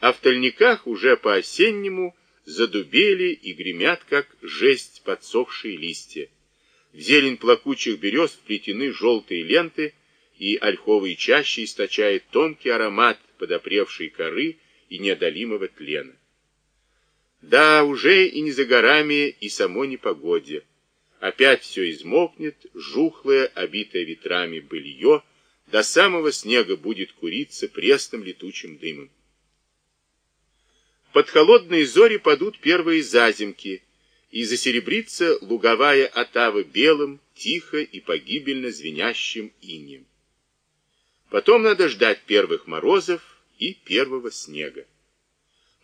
а в тальниках уже по-осеннему задубели и гремят, как жесть подсохшие листья. В зелень плакучих берез вплетены желтые ленты, и ольховые чаще источает тонкий аромат подопревшей коры и неодолимого тлена. Да, уже и не за горами, и само непогодье. Опять все измокнет, жухлое, обитое ветрами былье, до самого снега будет куриться пресным летучим дымом. Под холодные зори падут первые зазимки, и засеребрится луговая отава белым, тихо и погибельно звенящим инем. Потом надо ждать первых морозов и первого снега.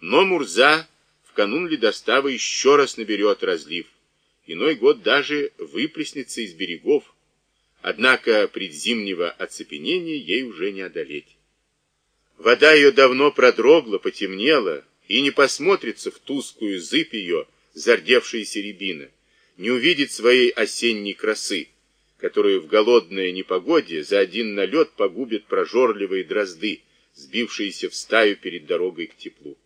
Но Мурза в канун ледостава еще раз наберет разлив, иной год даже выплеснется из берегов, однако предзимнего оцепенения ей уже не одолеть. Вода ее давно продрогла, потемнела, и не посмотрится в тусклую зыбь ее, зардевшаяся рябина, не увидит своей осенней красы, которую в голодное непогоде за один налет погубят прожорливые дрозды, сбившиеся в стаю перед дорогой к теплу.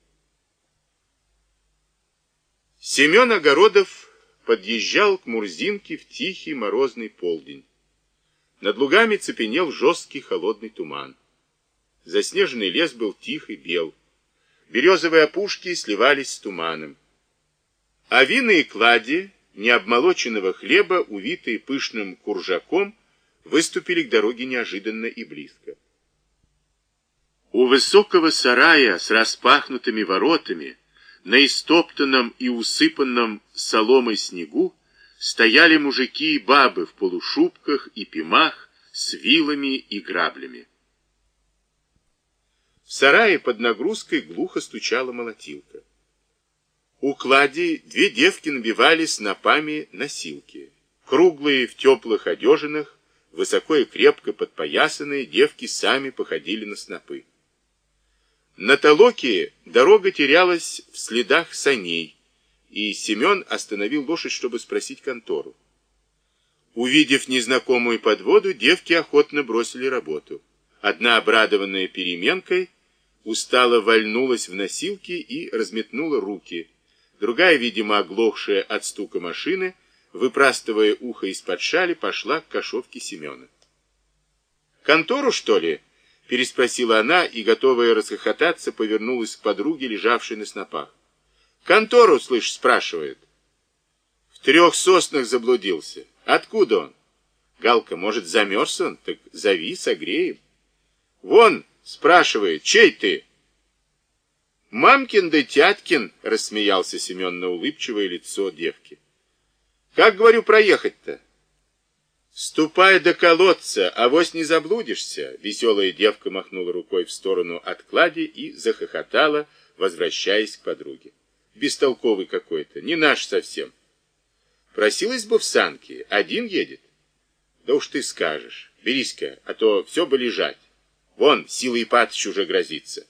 Семен Огородов подъезжал к Мурзинке в тихий морозный полдень. Над лугами цепенел жесткий холодный туман. Заснеженный лес был тих и бел. Березовые опушки сливались с туманом. А винные клади необмолоченного хлеба, увитые пышным куржаком, выступили к дороге неожиданно и близко. У высокого сарая с распахнутыми воротами, на истоптанном и усыпанном соломой снегу, стояли мужики и бабы в полушубках и пимах с вилами и граблями. Сарае под нагрузкой глухо стучала молотилка. У клади две девки набивали снопами носилки. Круглые в теплых одежинах, высоко и крепко подпоясанные, девки сами походили на снопы. На толоке дорога терялась в следах саней, и Семен остановил лошадь, чтобы спросить контору. Увидев незнакомую подводу, девки охотно бросили работу. Одна, обрадованная переменкой, устало вальнулась в носилки и разметнула руки. Другая, видимо, оглохшая от стука машины, выпрастывая ухо из-под шали, пошла к кошовке Семена. «Контору, что ли?» — переспросила она и, готовая расхохотаться, повернулась к подруге, лежавшей на снопах. «Контору, слышь, спрашивает». «В трех соснах заблудился. Откуда он?» «Галка, может, замерз он? Так зови, согреем». «Вон!» Спрашивает, чей ты? Мамкин да тяткин, рассмеялся Семен на улыбчивое лицо девки. Как, говорю, проехать-то? Ступай до колодца, авось не заблудишься. Веселая девка махнула рукой в сторону от клади и захохотала, возвращаясь к подруге. Бестолковый какой-то, не наш совсем. Просилась бы в санки, один едет. Да уж ты скажешь, берись-ка, а то все бы лежать. Вон, Сила Ипатыч уже грозится.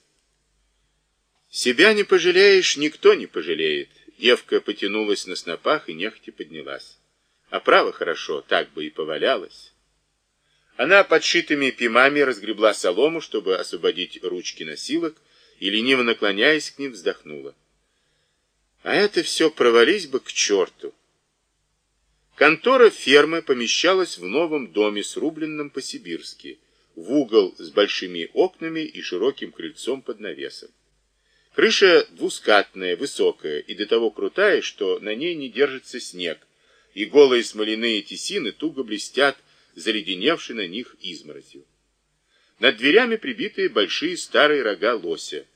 Себя не пожалеешь, никто не пожалеет. Девка потянулась на снопах и нехотя поднялась. А право хорошо, так бы и повалялась. Она подшитыми пимами разгребла солому, чтобы освободить ручки носилок, и, лениво наклоняясь к ним, вздохнула. А это все провались бы к черту. Контора фермы помещалась в новом доме, срубленном по-сибирски, в угол с большими окнами и широким крыльцом под навесом. Крыша двускатная, высокая и до того крутая, что на ней не держится снег, и голые смоляные тесины туго блестят, заледеневшие на них изморозью. Над дверями прибиты большие старые рога лося.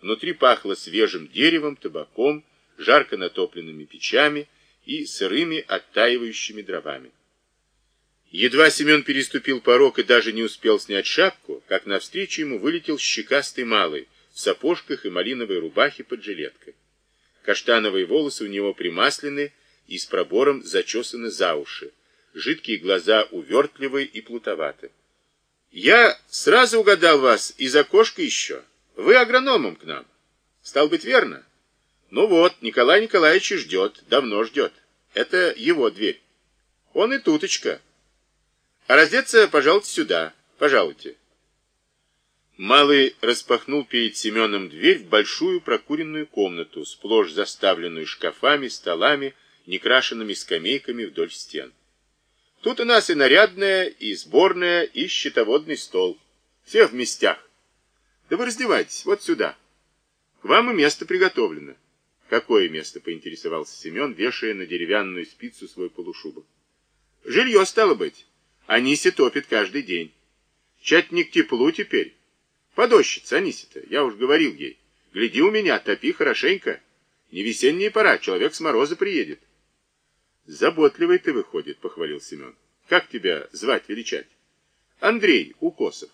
Внутри пахло свежим деревом, табаком, жарко натопленными печами и сырыми оттаивающими дровами. Едва Семен переступил порог и даже не успел снять шапку, как навстречу ему вылетел щекастый малый в сапожках и малиновой рубахе под жилеткой. Каштановые волосы у него примаслены и с пробором зачесаны за уши. Жидкие глаза увертливы и плутоваты. «Я сразу угадал вас из окошка еще. Вы агрономом к нам. Стал быть, верно? Ну вот, Николай Николаевич ждет, давно ждет. Это его дверь. Он и туточка». А раздеться, пожалуйте, сюда. Пожалуйте. Малый распахнул перед Семеном дверь в большую прокуренную комнату, сплошь заставленную шкафами, столами, некрашенными скамейками вдоль стен. Тут у нас и нарядная, и сборная, и счетоводный стол. Все в местях. Да вы раздевайтесь, вот сюда. К вам и место приготовлено. Какое место, поинтересовался Семен, вешая на деревянную спицу свой полушубок. Жилье, стало быть. Аниси топит каждый день. Чать не к теплу теперь. Подощица, Анисита, я уж говорил ей. Гляди у меня, топи хорошенько. Не весенняя пора, человек с мороза приедет. Заботливый ты выходит, похвалил Семен. Как тебя звать величать? Андрей Укосов.